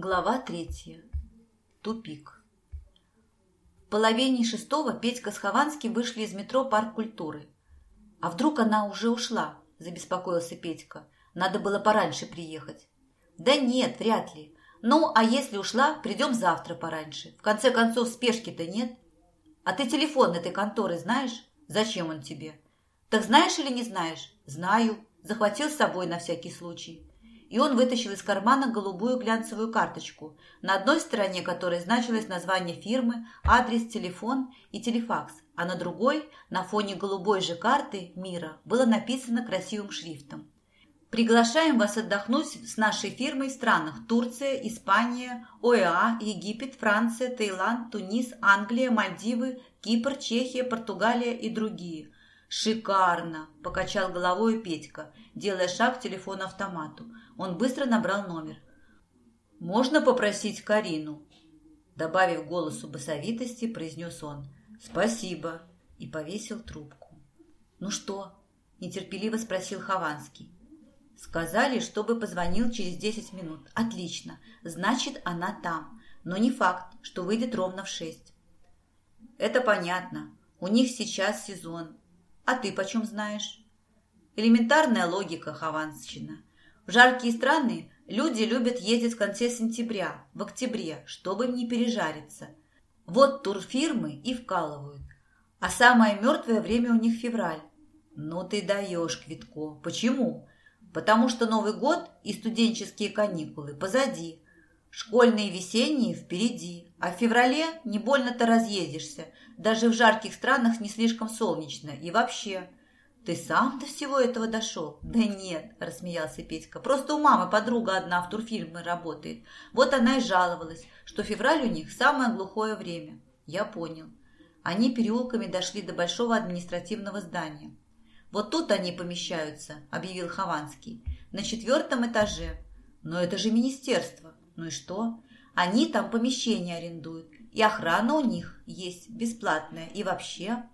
Глава третья. Тупик. В половине шестого Петька с Хованским вышли из метро «Парк культуры». «А вдруг она уже ушла?» – забеспокоился Петька. «Надо было пораньше приехать». «Да нет, вряд ли. Ну, а если ушла, придем завтра пораньше. В конце концов, спешки-то нет. А ты телефон этой конторы знаешь? Зачем он тебе?» «Так знаешь или не знаешь?» «Знаю. Захватил с собой на всякий случай» и он вытащил из кармана голубую глянцевую карточку, на одной стороне которой значилось название фирмы, адрес, телефон и телефакс, а на другой, на фоне голубой же карты мира, было написано красивым шрифтом. Приглашаем вас отдохнуть с нашей фирмой в странах Турция, Испания, ОЭА, Египет, Франция, Таиланд, Тунис, Англия, Мальдивы, Кипр, Чехия, Португалия и другие. «Шикарно!» – покачал головой Петька, делая шаг к телефону-автомату. Он быстро набрал номер. «Можно попросить Карину?» Добавив голосу басовитости, произнес он. «Спасибо!» и повесил трубку. «Ну что?» – нетерпеливо спросил Хованский. «Сказали, чтобы позвонил через десять минут. Отлично. Значит, она там. Но не факт, что выйдет ровно в шесть». «Это понятно. У них сейчас сезон. А ты почем знаешь?» «Элементарная логика, Хованщина. В жаркие страны люди любят ездить в конце сентября, в октябре, чтобы не пережариться. Вот турфирмы и вкалывают. А самое мертвое время у них февраль. Ну ты даешь, Квитко. Почему? Потому что Новый год и студенческие каникулы позади. Школьные весенние впереди. А в феврале не больно-то разъездишься. Даже в жарких странах не слишком солнечно. И вообще, «Ты сам до всего этого дошел?» «Да нет», – рассмеялся Петька. «Просто у мамы подруга одна в турфирме работает. Вот она и жаловалась, что февраль у них самое глухое время». «Я понял». Они переулками дошли до большого административного здания. «Вот тут они помещаются», – объявил Хованский. «На четвертом этаже». «Но это же министерство». «Ну и что?» «Они там помещение арендуют. И охрана у них есть бесплатная. И вообще...»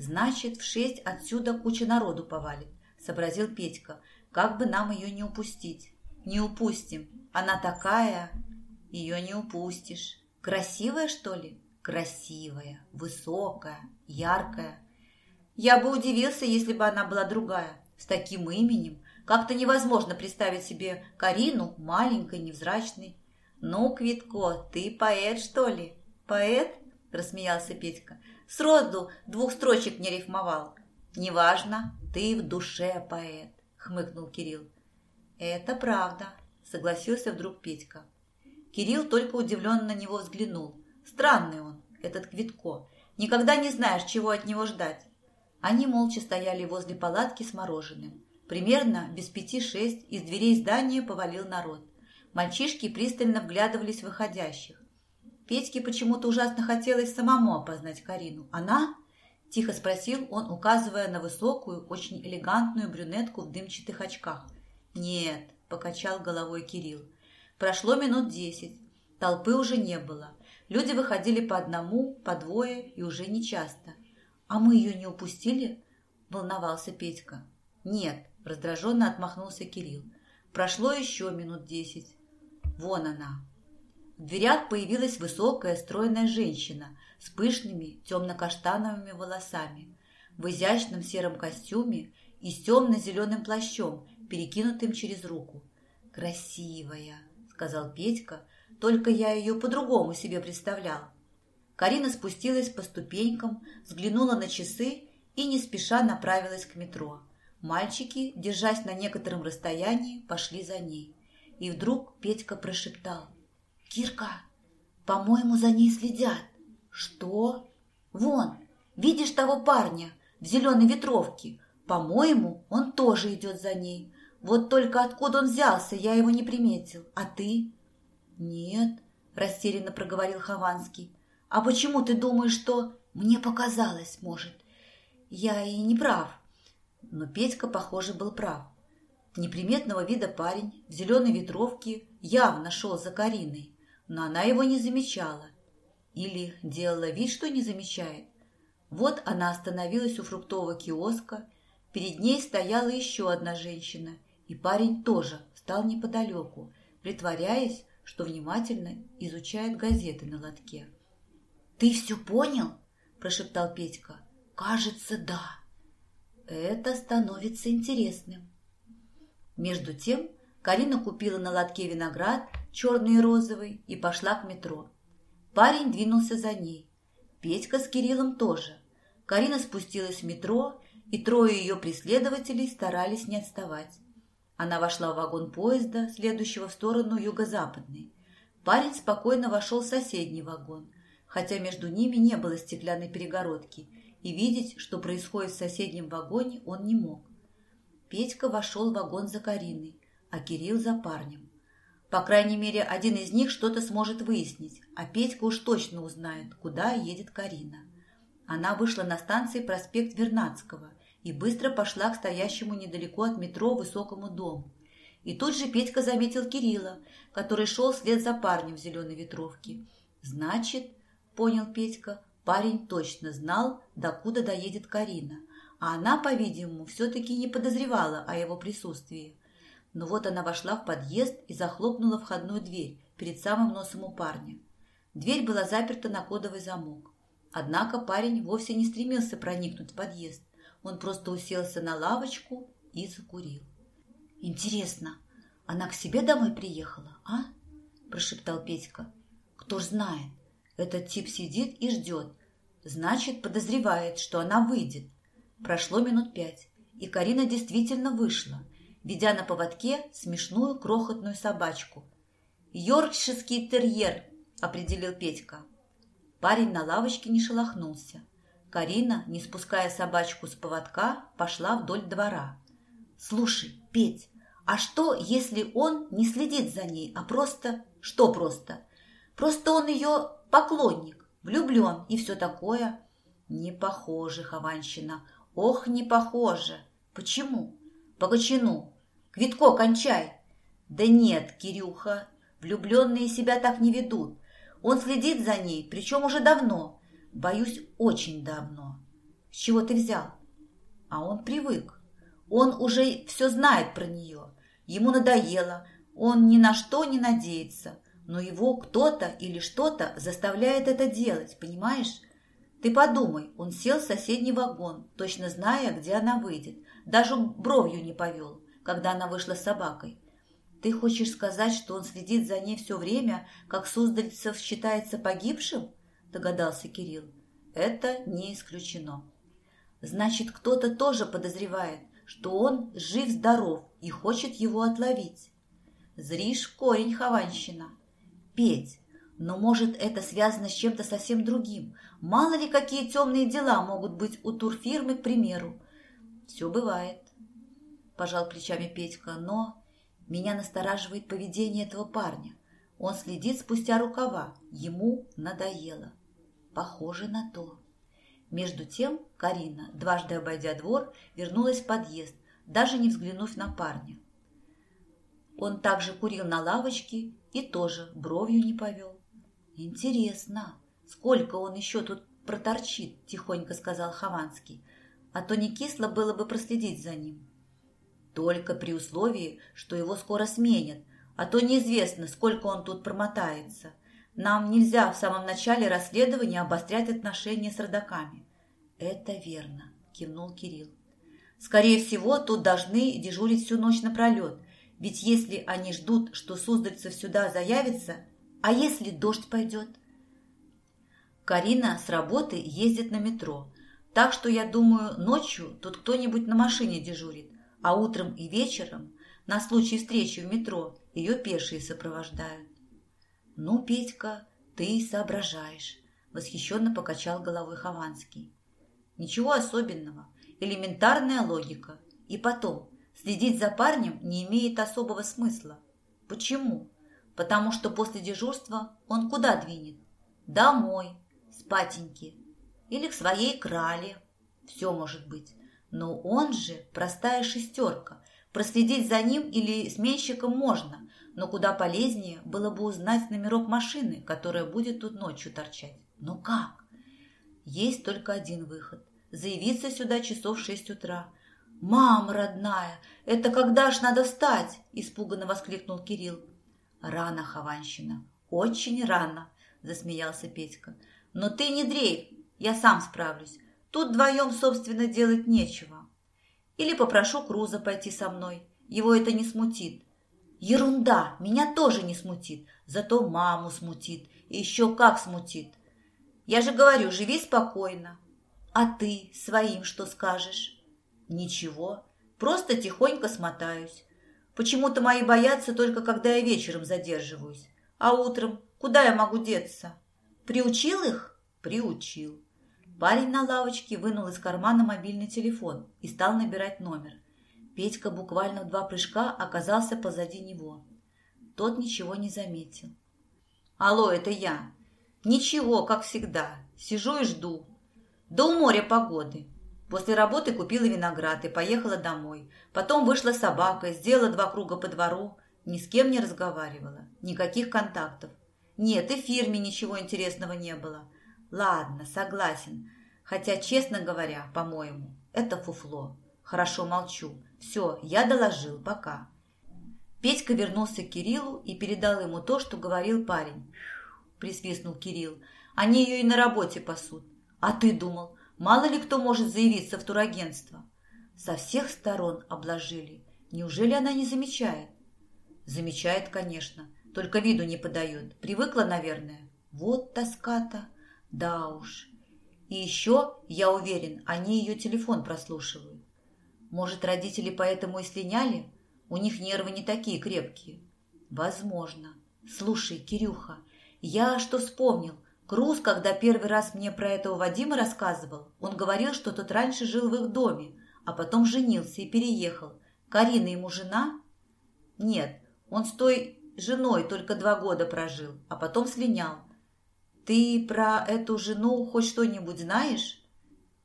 «Значит, в шесть отсюда куча народу повалит», – сообразил Петька. «Как бы нам ее не упустить?» «Не упустим. Она такая...» «Ее не упустишь. Красивая, что ли?» «Красивая, высокая, яркая». «Я бы удивился, если бы она была другая, с таким именем. Как-то невозможно представить себе Карину маленькой, невзрачной». «Ну, Квитко, ты поэт, что ли?» «Поэт?» – рассмеялся Петька. Сроду двух строчек не рифмовал. Неважно, ты в душе поэт, хмыкнул Кирилл. Это правда, согласился вдруг Петька. Кирилл только удивленно на него взглянул. Странный он, этот Квитко. Никогда не знаешь, чего от него ждать. Они молча стояли возле палатки с мороженым. Примерно без пяти-шесть из дверей здания повалил народ. Мальчишки пристально вглядывались в выходящих. Петьке почему-то ужасно хотелось самому опознать Карину. «Она?» – тихо спросил он, указывая на высокую, очень элегантную брюнетку в дымчатых очках. «Нет», – покачал головой Кирилл. Прошло минут десять. Толпы уже не было. Люди выходили по одному, по двое и уже не часто. «А мы ее не упустили?» – волновался Петька. «Нет», – раздраженно отмахнулся Кирилл. Прошло еще минут десять. Вон она, в дверях появилась высокая, стройная женщина с пышными темно-каштановыми волосами, в изящном сером костюме и с темно-зеленым плащом, перекинутым через руку. «Красивая», — сказал Петька, — «только я ее по-другому себе представлял». Карина спустилась по ступенькам, взглянула на часы и не спеша направилась к метро. Мальчики, держась на некотором расстоянии, пошли за ней. И вдруг Петька прошептал — «Кирка, по-моему, за ней следят». «Что?» «Вон, видишь того парня в зеленой ветровке? По-моему, он тоже идет за ней. Вот только откуда он взялся, я его не приметил. А ты?» «Нет», – растерянно проговорил Хованский. «А почему ты думаешь, что...» «Мне показалось, может. Я и не прав». Но Петька, похоже, был прав. Неприметного вида парень в зеленой ветровке явно шел за Кариной но она его не замечала. Или делала вид, что не замечает. Вот она остановилась у фруктового киоска, перед ней стояла еще одна женщина, и парень тоже встал неподалеку, притворяясь, что внимательно изучает газеты на лотке. «Ты все понял?» – прошептал Петька. «Кажется, да. Это становится интересным». Между тем Карина купила на лотке виноград, черный и розовый, и пошла к метро. Парень двинулся за ней. Петька с Кириллом тоже. Карина спустилась в метро, и трое ее преследователей старались не отставать. Она вошла в вагон поезда, следующего в сторону юго-западной. Парень спокойно вошел в соседний вагон, хотя между ними не было стеклянной перегородки, и видеть, что происходит в соседнем вагоне, он не мог. Петька вошел в вагон за Кариной, а Кирилл за парнем. По крайней мере, один из них что-то сможет выяснить, а Петька уж точно узнает, куда едет Карина. Она вышла на станции проспект Вернадского и быстро пошла к стоящему недалеко от метро высокому дому. И тут же Петька заметил Кирилла, который шел вслед за парнем в зеленой ветровке. «Значит, — понял Петька, — парень точно знал, докуда доедет Карина, а она, по-видимому, все-таки не подозревала о его присутствии. Но вот она вошла в подъезд и захлопнула входную дверь перед самым носом у парня. Дверь была заперта на кодовый замок. Однако парень вовсе не стремился проникнуть в подъезд. Он просто уселся на лавочку и закурил. «Интересно, она к себе домой приехала, а?» – прошептал Петька. «Кто ж знает, этот тип сидит и ждет. Значит, подозревает, что она выйдет». Прошло минут пять, и Карина действительно вышла – ведя на поводке смешную крохотную собачку. «Йоркширский терьер», – определил Петька. Парень на лавочке не шелохнулся. Карина, не спуская собачку с поводка, пошла вдоль двора. «Слушай, Петь, а что, если он не следит за ней, а просто... Что просто? Просто он ее поклонник, влюблен и все такое?» «Не похоже, Хованщина. Ох, не похоже. Почему?» «По кочану. Квитко кончай!» «Да нет, Кирюха, влюбленные себя так не ведут. Он следит за ней, причем уже давно. Боюсь, очень давно. С чего ты взял?» А он привык. Он уже все знает про нее. Ему надоело. Он ни на что не надеется. Но его кто-то или что-то заставляет это делать, понимаешь? Ты подумай, он сел в соседний вагон, точно зная, где она выйдет. Даже бровью не повел, когда она вышла с собакой. Ты хочешь сказать, что он следит за ней все время, как Суздальцев считается погибшим? Догадался Кирилл. Это не исключено. Значит, кто-то тоже подозревает, что он жив-здоров и хочет его отловить. Зришь корень Хованщина. Петь, но может это связано с чем-то совсем другим. Мало ли какие темные дела могут быть у турфирмы, к примеру. «Все бывает», – пожал плечами Петька, но меня настораживает поведение этого парня. Он следит спустя рукава, ему надоело. Похоже на то. Между тем Карина, дважды обойдя двор, вернулась в подъезд, даже не взглянув на парня. Он также курил на лавочке и тоже бровью не повел. «Интересно, сколько он еще тут проторчит?» – тихонько сказал Хованский а то не кисло было бы проследить за ним. Только при условии, что его скоро сменят, а то неизвестно, сколько он тут промотается. Нам нельзя в самом начале расследования обострять отношения с родаками. Это верно, кивнул Кирилл. Скорее всего, тут должны дежурить всю ночь напролет, ведь если они ждут, что Суздальцев сюда заявится, а если дождь пойдет? Карина с работы ездит на метро, так что, я думаю, ночью тут кто-нибудь на машине дежурит, а утром и вечером, на случай встречи в метро, ее пешие сопровождают. «Ну, Петька, ты соображаешь», – восхищенно покачал головой Хованский. «Ничего особенного, элементарная логика. И потом, следить за парнем не имеет особого смысла. Почему? Потому что после дежурства он куда двинет? Домой, спатеньки, или к своей крале. Все может быть. Но он же простая шестерка. Проследить за ним или сменщиком можно, но куда полезнее было бы узнать номерок машины, которая будет тут ночью торчать. Но как? Есть только один выход. Заявиться сюда часов в шесть утра. «Мама родная, это когда ж надо встать?» – испуганно воскликнул Кирилл. Рано, Хованщина, очень рано, засмеялся Петька. Но ты не дрейф, я сам справлюсь. Тут вдвоем, собственно, делать нечего. Или попрошу Круза пойти со мной. Его это не смутит. Ерунда, меня тоже не смутит. Зато маму смутит. И еще как смутит. Я же говорю, живи спокойно. А ты своим что скажешь? Ничего, просто тихонько смотаюсь. Почему-то мои боятся только, когда я вечером задерживаюсь. А утром куда я могу деться? Приучил их? Приучил. Парень на лавочке вынул из кармана мобильный телефон и стал набирать номер. Петька буквально в два прыжка оказался позади него. Тот ничего не заметил. «Алло, это я. Ничего, как всегда. Сижу и жду. До у моря погоды. После работы купила виноград и поехала домой. Потом вышла собака, сделала два круга по двору. Ни с кем не разговаривала. Никаких контактов. Нет, и в фирме ничего интересного не было. Ладно, согласен. Хотя, честно говоря, по-моему, это фуфло. Хорошо, молчу. Все, я доложил, пока. Петька вернулся к Кириллу и передал ему то, что говорил парень. Присвистнул Кирилл. Они ее и на работе пасут. А ты думал, мало ли кто может заявиться в турагентство? Со всех сторон обложили. Неужели она не замечает? Замечает, конечно, только виду не подает. Привыкла, наверное. Вот тоска-то. Да уж. И еще, я уверен, они ее телефон прослушивают. Может, родители поэтому и слиняли? У них нервы не такие крепкие. Возможно. Слушай, Кирюха, я что вспомнил? Круз, когда первый раз мне про этого Вадима рассказывал, он говорил, что тот раньше жил в их доме, а потом женился и переехал. Карина ему жена? Нет, он с той женой только два года прожил, а потом слинял. Ты про эту жену хоть что-нибудь знаешь?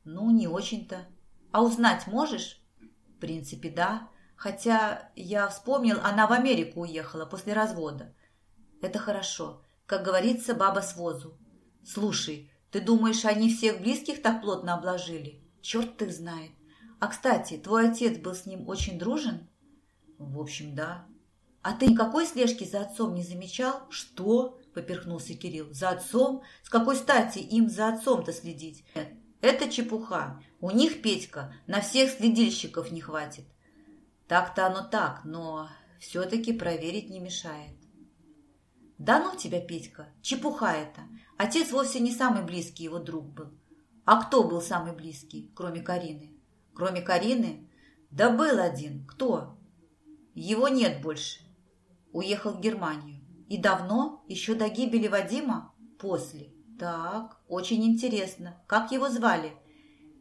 Ну, не очень-то. А узнать можешь? В принципе, да. Хотя я вспомнил, она в Америку уехала после развода. Это хорошо. Как говорится, баба с возу. Слушай, ты думаешь, они всех близких так плотно обложили? Черт их знает. А, кстати, твой отец был с ним очень дружен? В общем, да. А ты никакой слежки за отцом не замечал? Что? Поперхнулся Кирилл. За отцом? С какой стати им за отцом-то следить? Нет, это чепуха. У них, Петька, на всех следильщиков не хватит. Так-то оно так, но все-таки проверить не мешает. Да ну тебя, Петька, чепуха это. Отец вовсе не самый близкий его друг был. А кто был самый близкий, кроме Карины? Кроме Карины? Да был один. Кто? Его нет больше. Уехал в Германию. И давно? Еще до гибели Вадима? После. Так, очень интересно. Как его звали?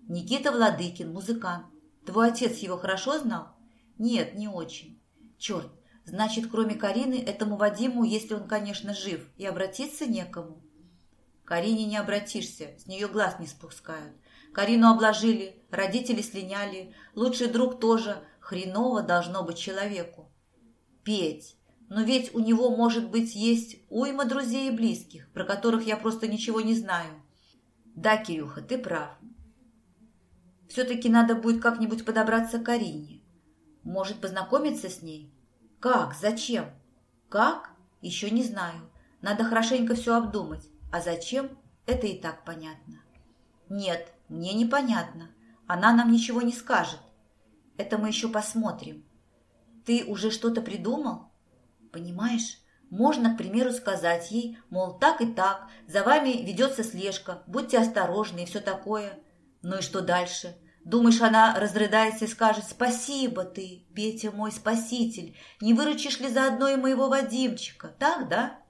Никита Владыкин, музыкант. Твой отец его хорошо знал? Нет, не очень. Черт, значит, кроме Карины, этому Вадиму, если он, конечно, жив, и обратиться некому. Карине не обратишься, с нее глаз не спускают. Карину обложили, родители слиняли, лучший друг тоже. Хреново должно быть человеку. Петь, но ведь у него, может быть, есть уйма друзей и близких, про которых я просто ничего не знаю. Да, Кирюха, ты прав. Все-таки надо будет как-нибудь подобраться к Карине. Может, познакомиться с ней? Как? Зачем? Как? Еще не знаю. Надо хорошенько все обдумать. А зачем? Это и так понятно. Нет, мне непонятно. Она нам ничего не скажет. Это мы еще посмотрим. Ты уже что-то придумал? Понимаешь, можно, к примеру, сказать ей, мол, так и так, за вами ведется слежка, будьте осторожны и все такое. Ну и что дальше? Думаешь, она разрыдается и скажет «Спасибо ты, Петя мой спаситель, не выручишь ли заодно и моего Вадимчика?» Так, да?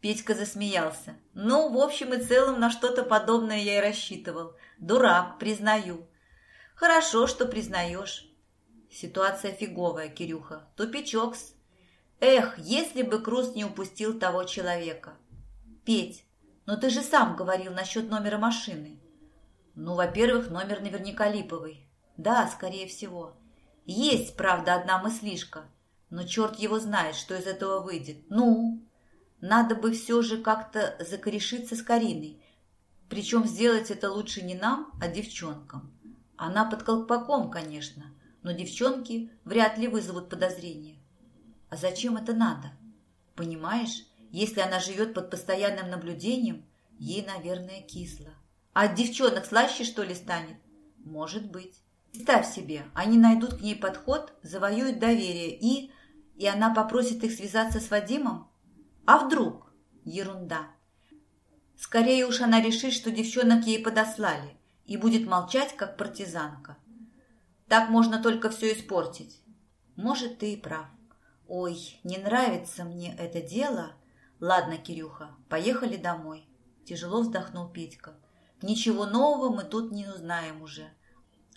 Петька засмеялся. «Ну, в общем и целом, на что-то подобное я и рассчитывал. Дурак, признаю». «Хорошо, что признаешь». Ситуация фиговая, Кирюха. Тупичок-с. Эх, если бы Круз не упустил того человека. Петь, но ты же сам говорил насчет номера машины. Ну, во-первых, номер наверняка липовый. Да, скорее всего. Есть, правда, одна мыслишка. Но черт его знает, что из этого выйдет. Ну, надо бы все же как-то закорешиться с Кариной. Причем сделать это лучше не нам, а девчонкам. Она под колпаком, конечно, но девчонки вряд ли вызовут подозрения. А зачем это надо? Понимаешь, если она живет под постоянным наблюдением, ей, наверное, кисло. А от девчонок слаще, что ли, станет? Может быть. Представь себе, они найдут к ней подход, завоюют доверие и... И она попросит их связаться с Вадимом? А вдруг? Ерунда. Скорее уж она решит, что девчонок ей подослали и будет молчать, как партизанка. Так можно только все испортить. Может, ты и прав. Ой, не нравится мне это дело. Ладно, Кирюха, поехали домой. Тяжело вздохнул Петька. Ничего нового мы тут не узнаем уже.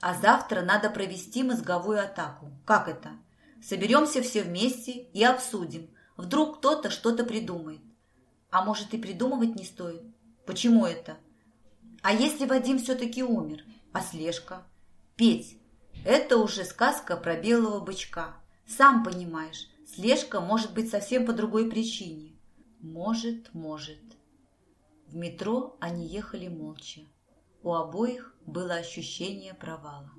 А завтра надо провести мозговую атаку. Как это? Соберемся все вместе и обсудим. Вдруг кто-то что-то придумает. А может и придумывать не стоит? Почему это? А если Вадим все-таки умер? А слежка? Петь, это уже сказка про белого бычка. Сам понимаешь, слежка может быть совсем по другой причине. Может, может. В метро они ехали молча. У обоих было ощущение провала.